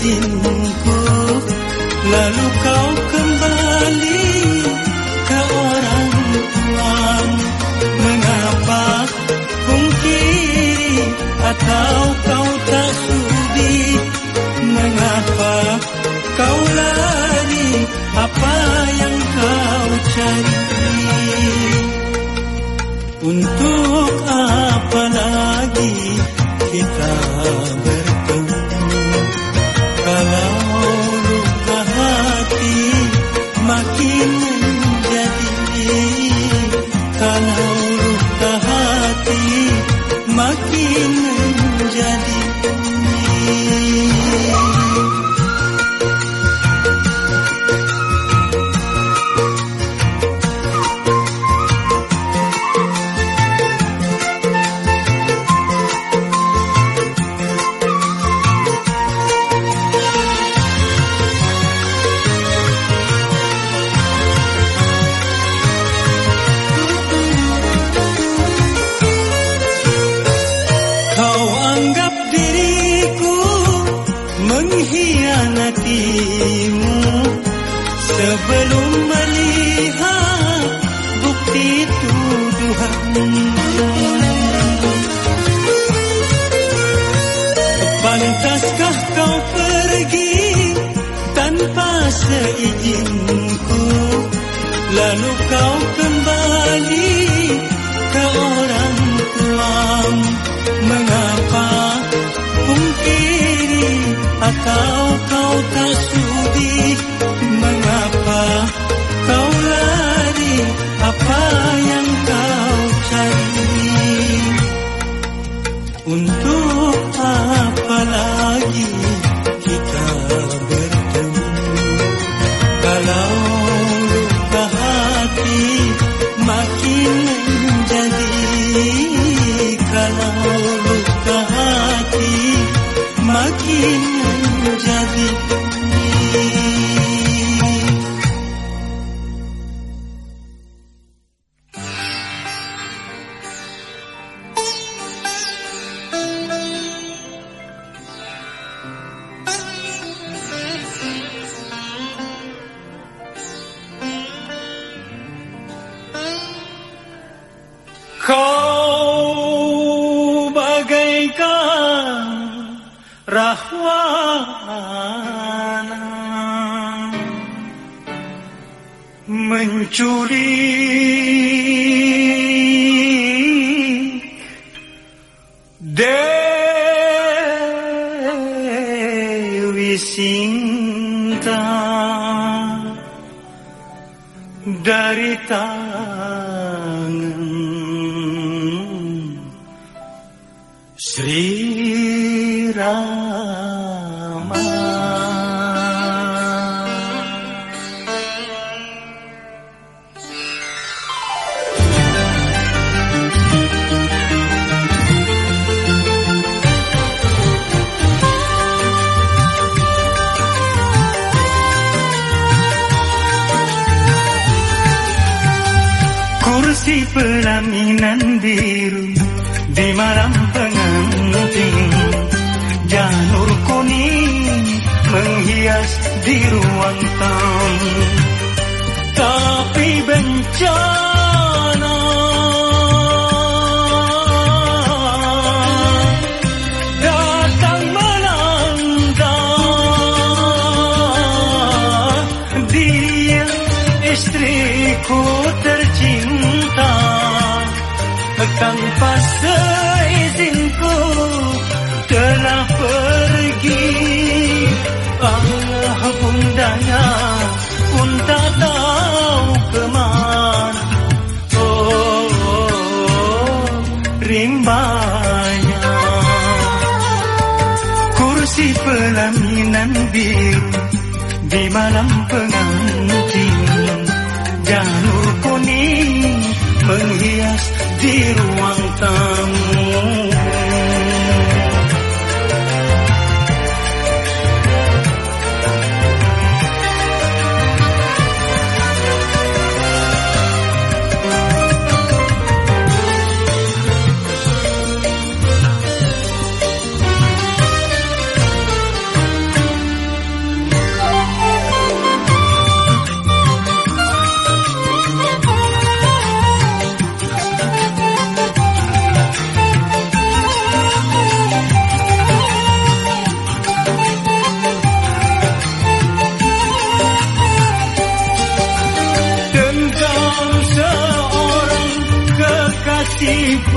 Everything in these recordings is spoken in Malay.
batinku Lalu kau kembali ke orang tuan. Mengapa kungkiri atau kau tak sudi? Mengapa kau lari? Apa yang kau cari? Untuk kau si pelaminan biru di malam pengantin. Janur kuning menghias di ruang tamu. Tapi bencana tanpa seizinku telah pergi. Allah bundanya pun tak tahu kemana. Oh, oh, oh rimbanya. Kursi pelaminan biru di malam pengantin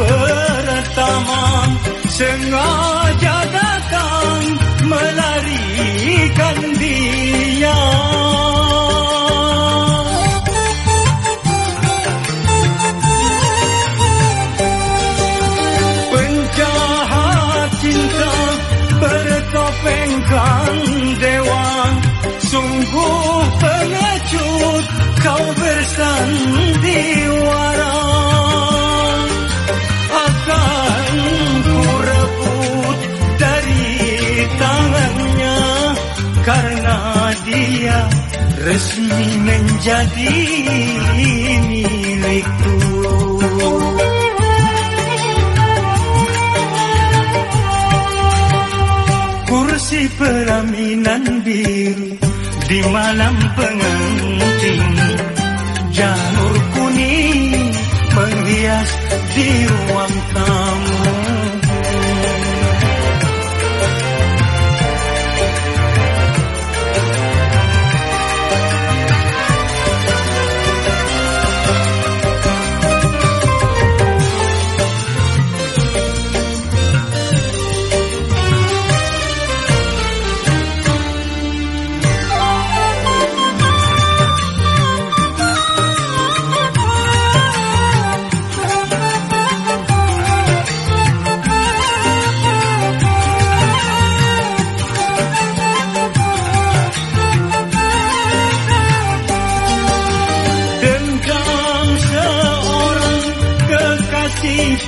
pertama sengaja datang melarikan dia. Sungguh pengecut kau bersandiwara resmi menjadi milikku. Kursi pelaminan biru di malam pengantin janur kuning menghias di ruang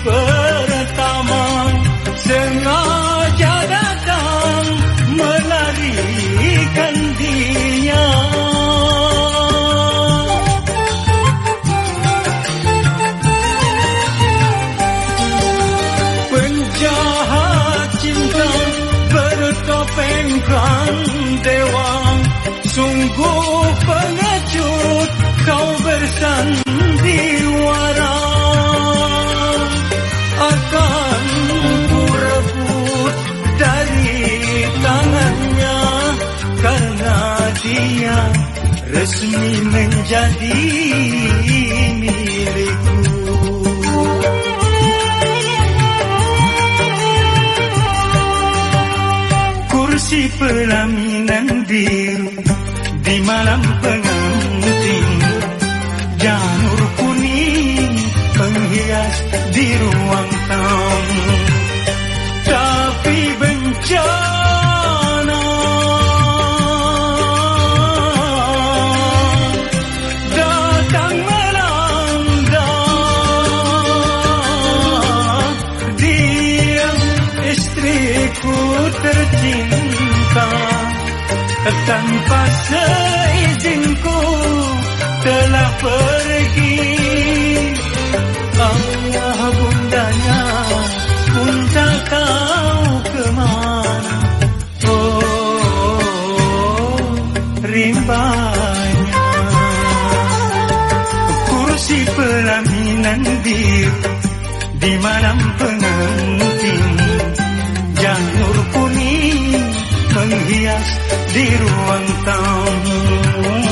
pertama sengaja datang melarikan resmi menjadi milikku. Kursi pelaminan biru di malam tanpa seizinku telah pergi. Allah bundanya pun tak tahu kemana? Oh, rimbanya. Kursi pelaminan biru Di malam menghias di ruang tamu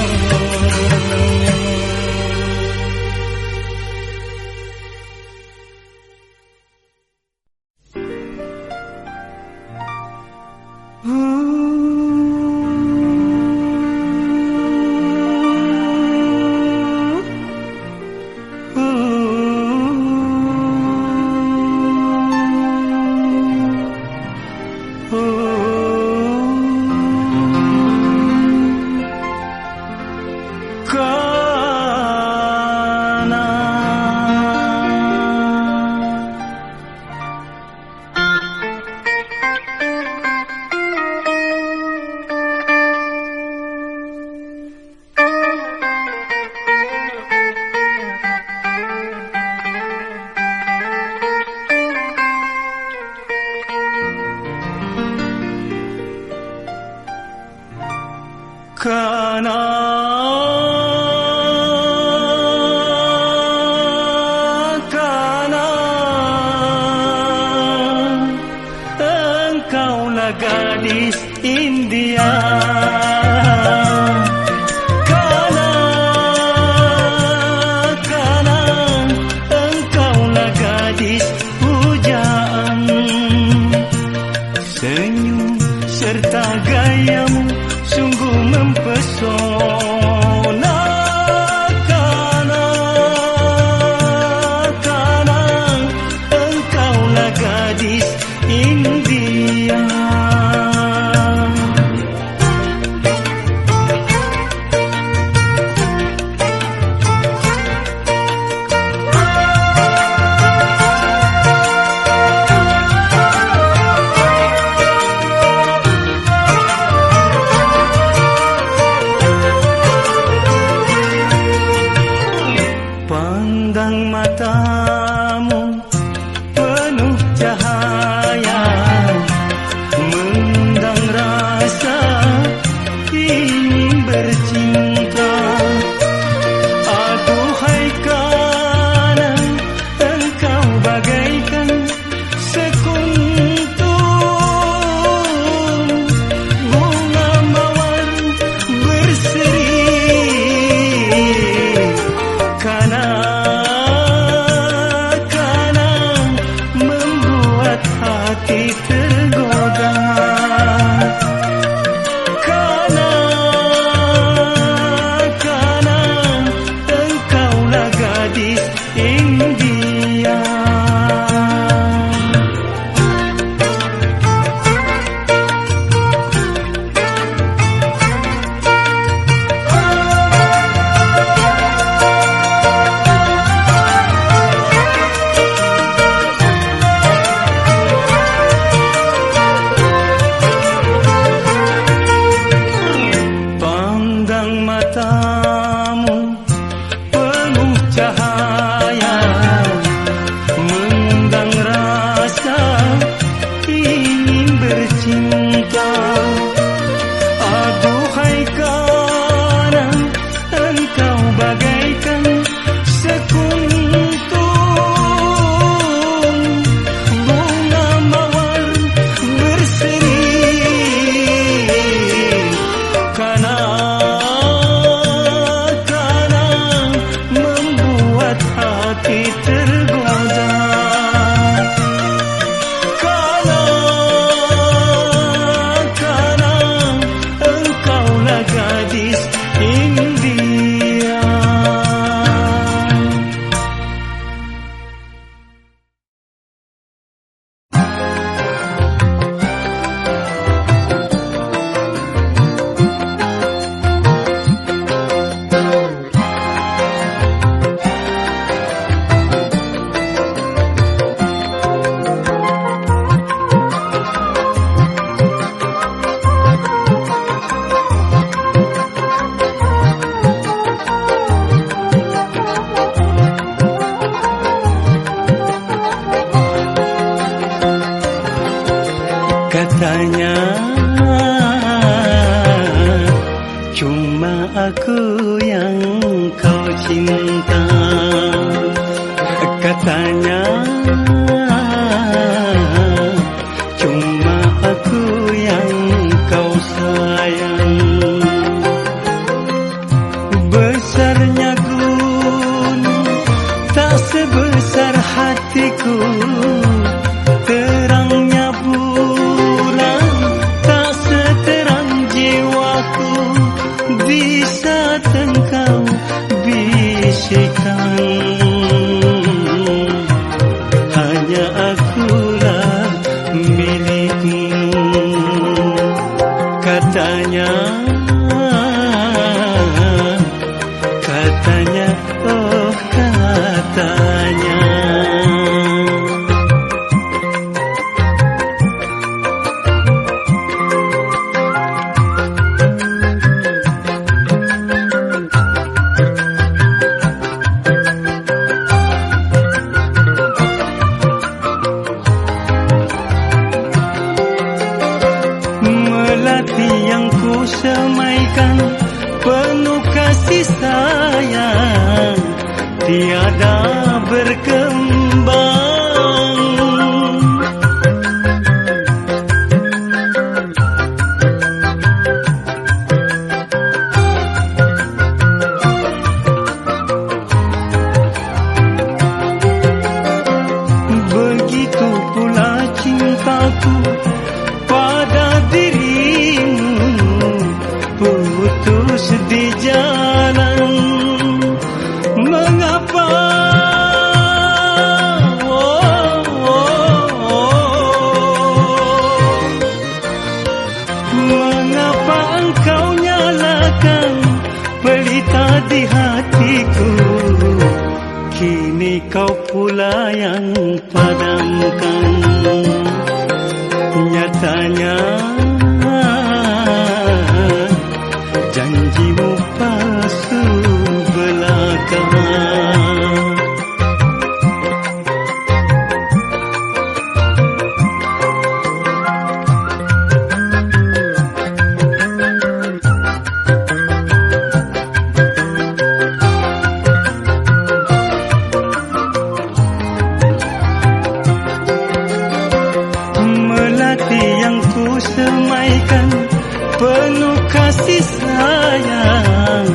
kasih sayang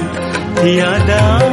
tiada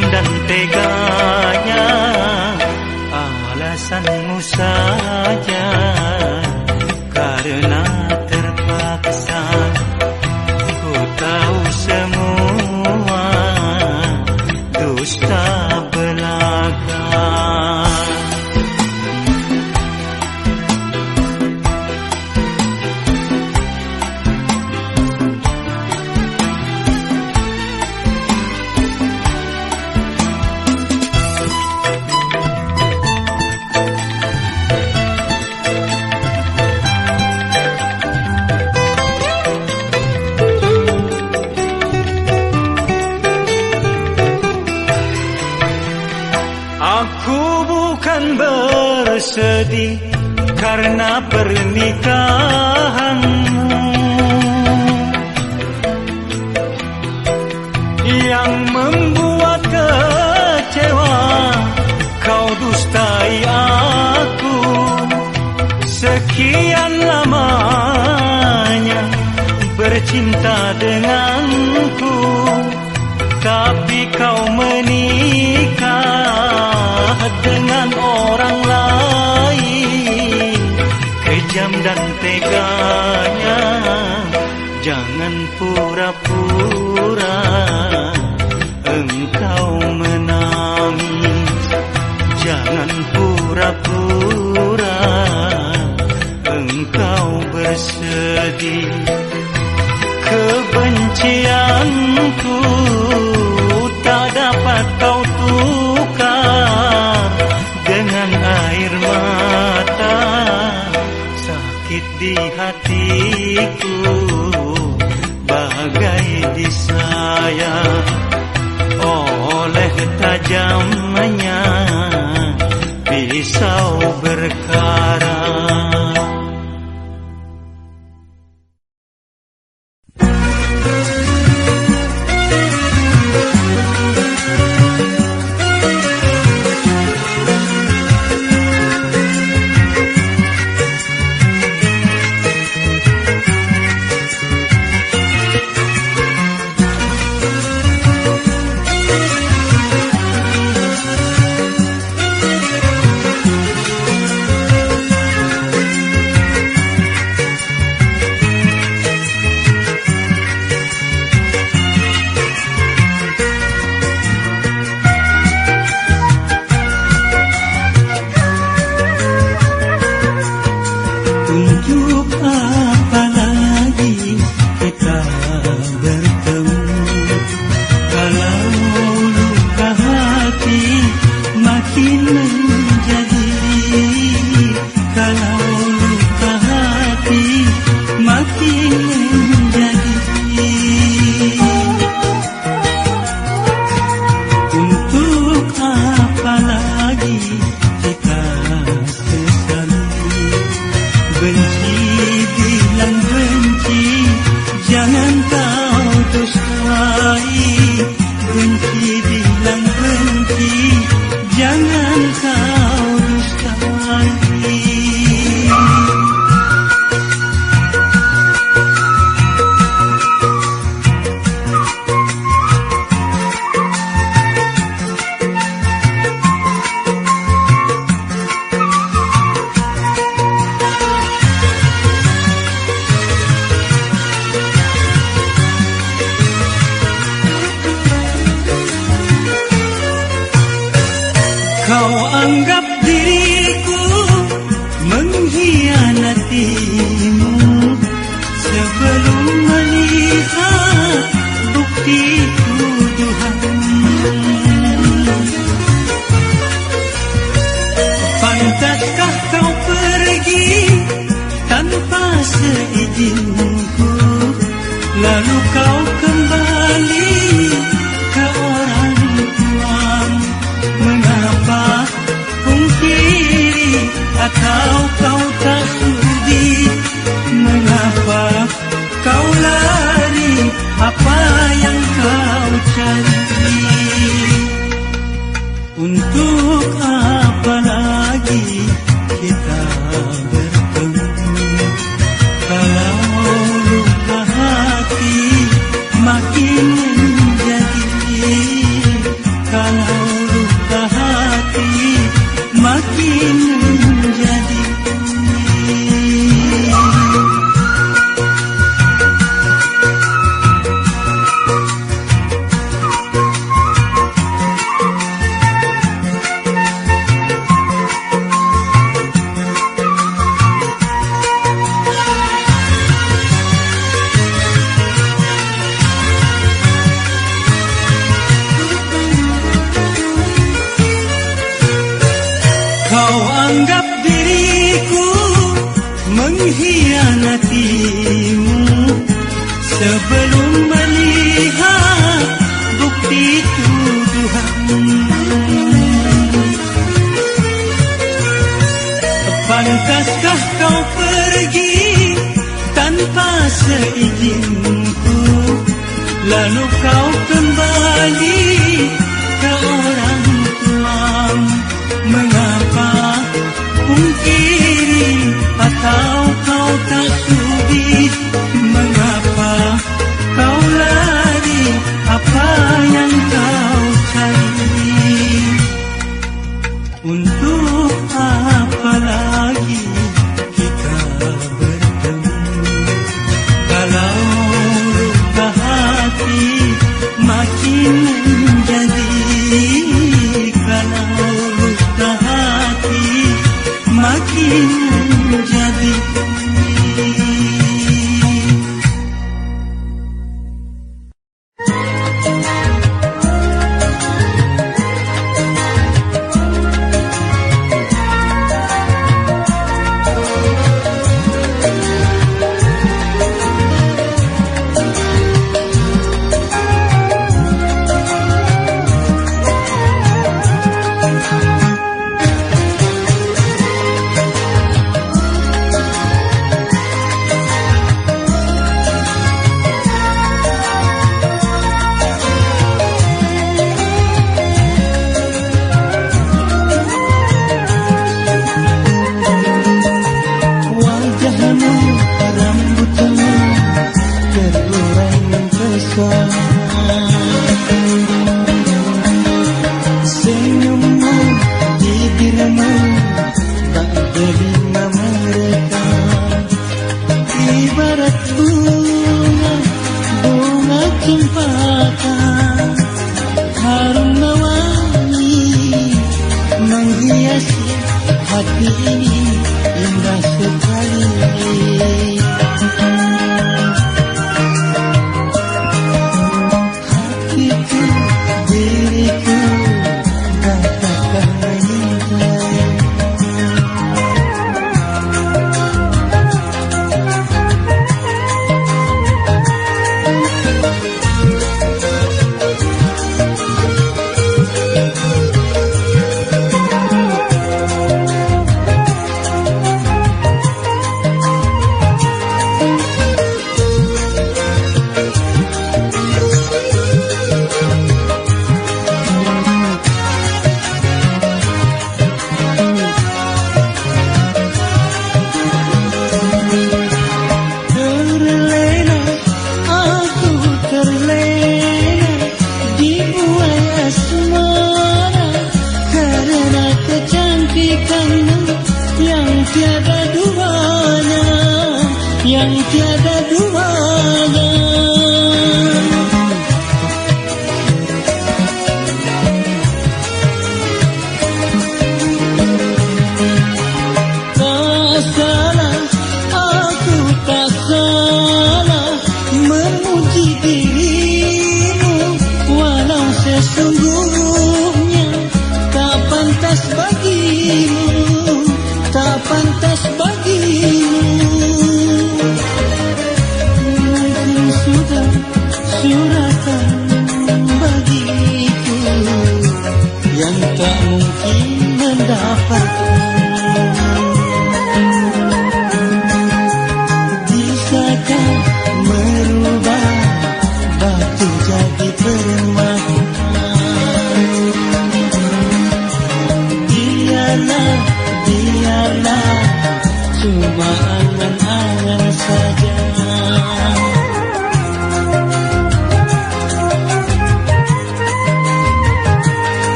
Kejam dan teganya alasanmu saja. Karena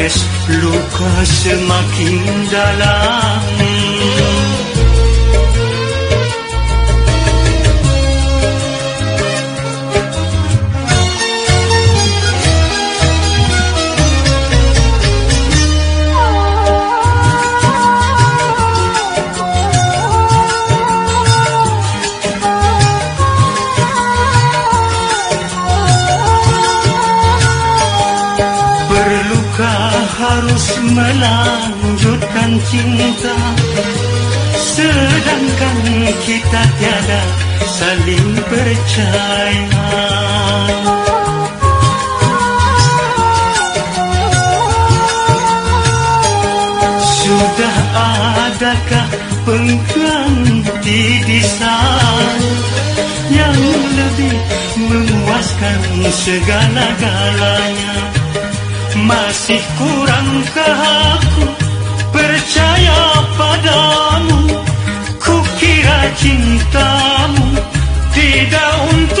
Menggores luka semakin cinta. Sedangkan kita tiada saling percaya. Sudah adakah pengganti di sana Yang lebih memuaskan segala-galanya Masih kurangkah aku cintamu tidak untuk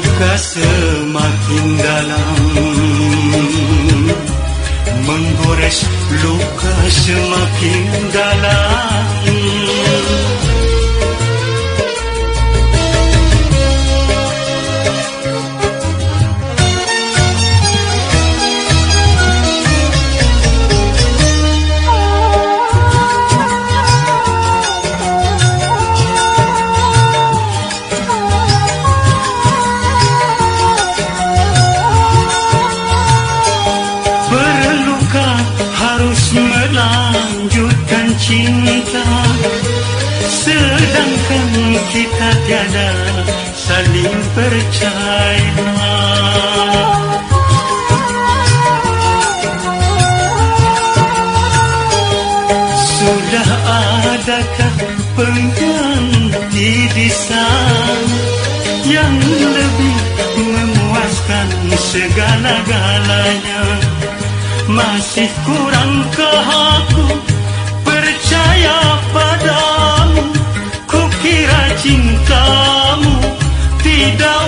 luka semakin dalam. Menggores luka semakin dalam cinta. Sedangkan kita tiada saling percaya. Sudah adakah pengganti di sana Yang lebih memuaskan segala-galanya? Masih kurangkah aku cintamu tidak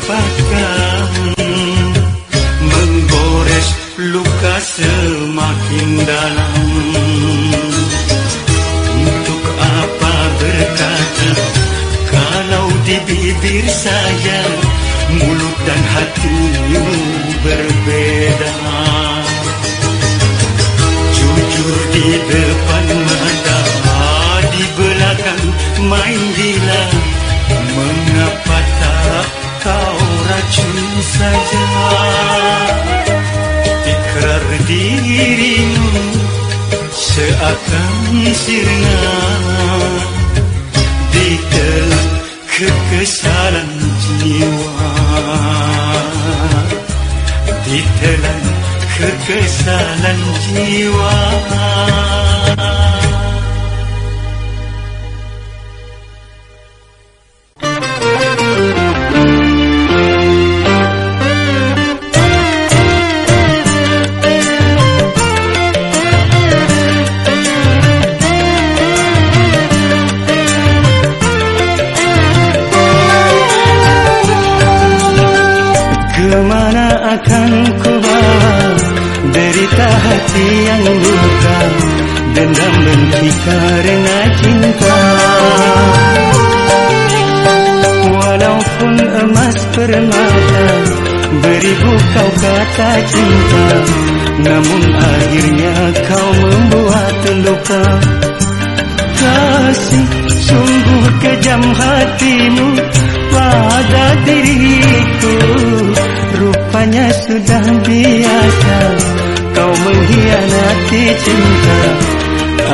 dapatkan. Menggores luka semakin dalam. Untuk apa berkata Kalau di bibir saya Mulut dan hatimu berbeda. Jujur di depan mata Di belakang main gila racun saja Ikrar dirimu Seakan sirna Ditelan kekesalan jiwa. Ditelan kekesalan jiwa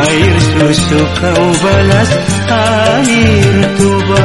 Air susu kau balas air tuba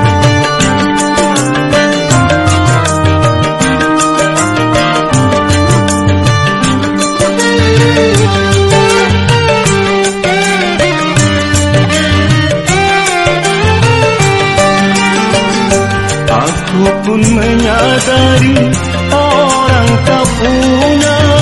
menyadari orang tak punya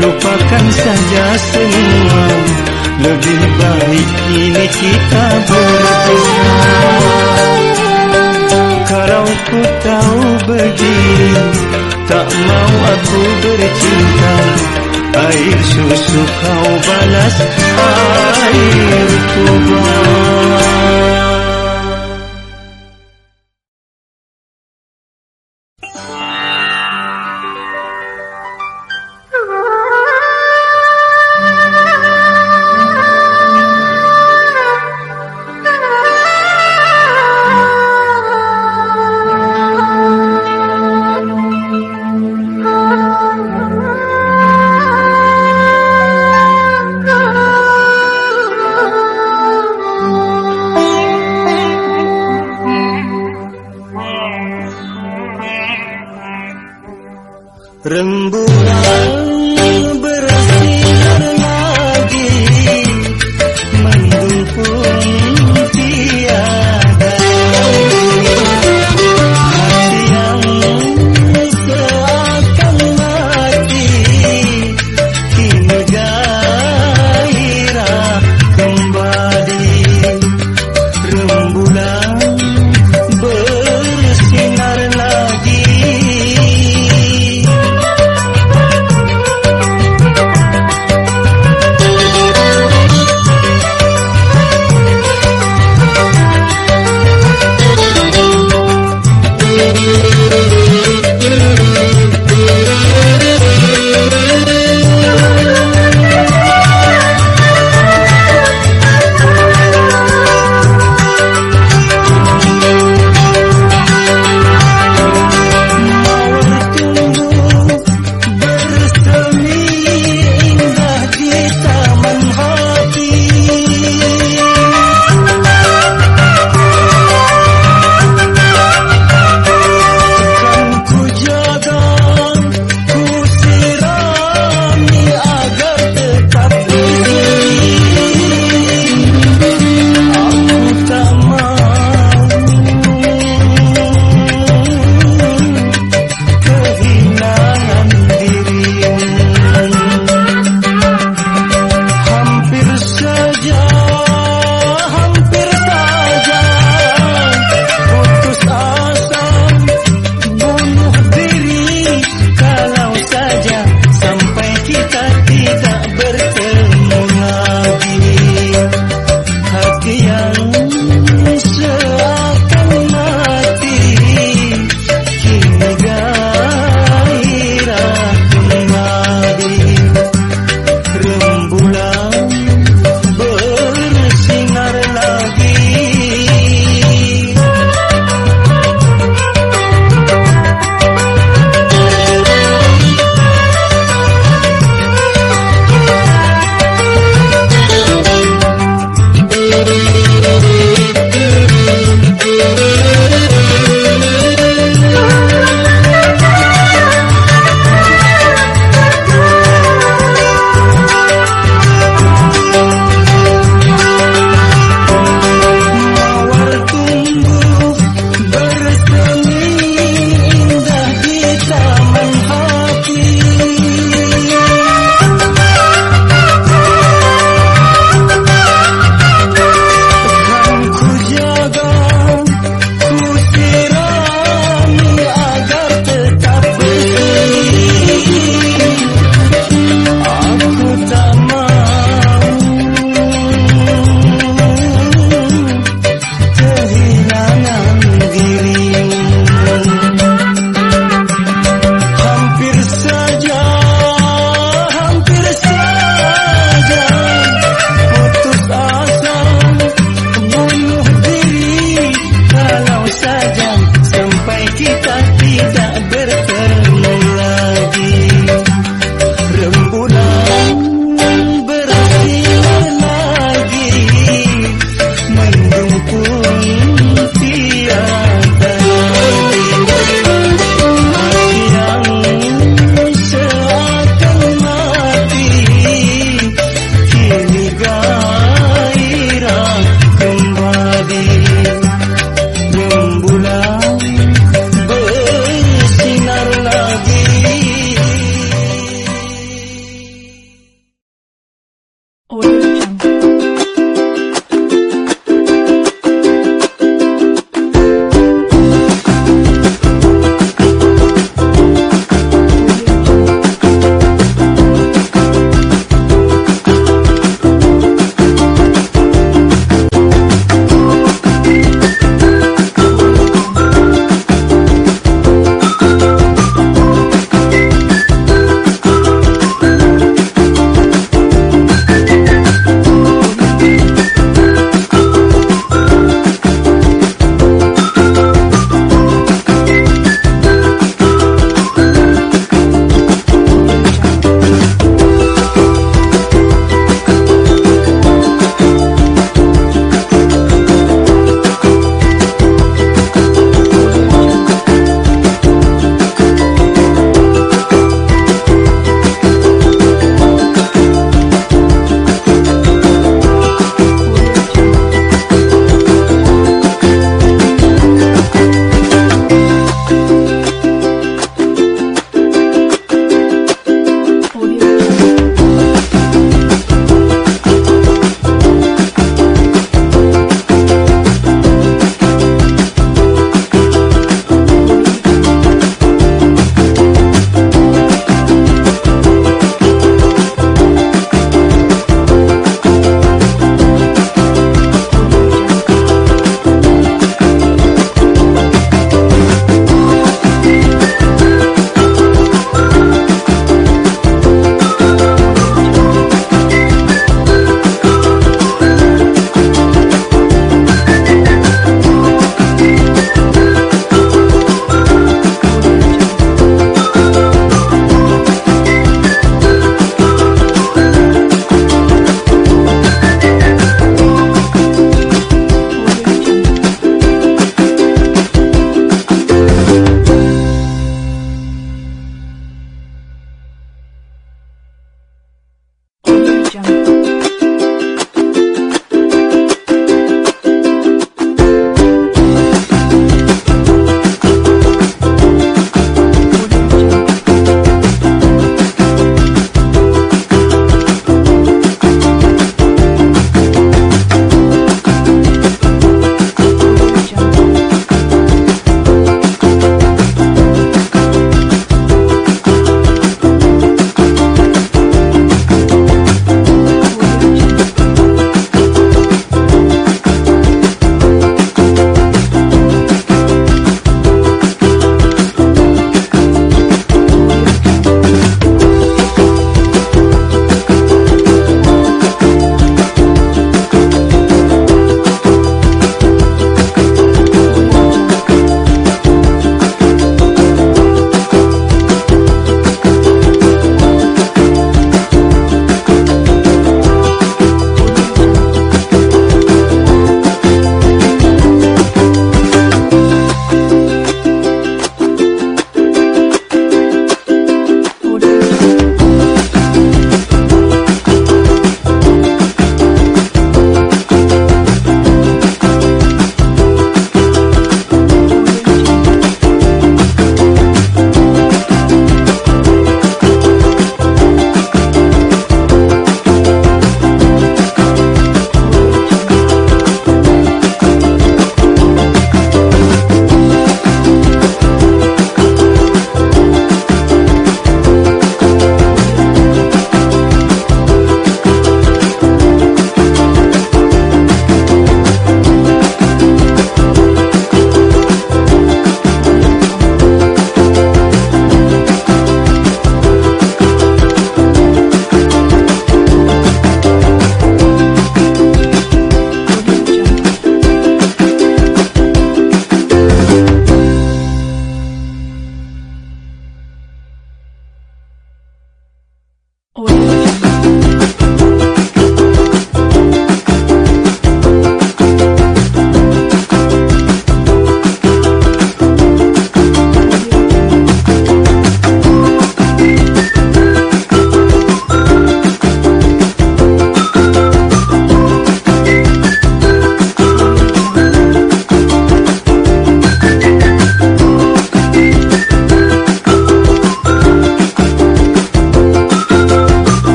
Lupakan saja semua. Lebih baik ini kita berdua Kalau ku tahu begini Tak mau aku bercinta. Air susu kau balas Air tubuh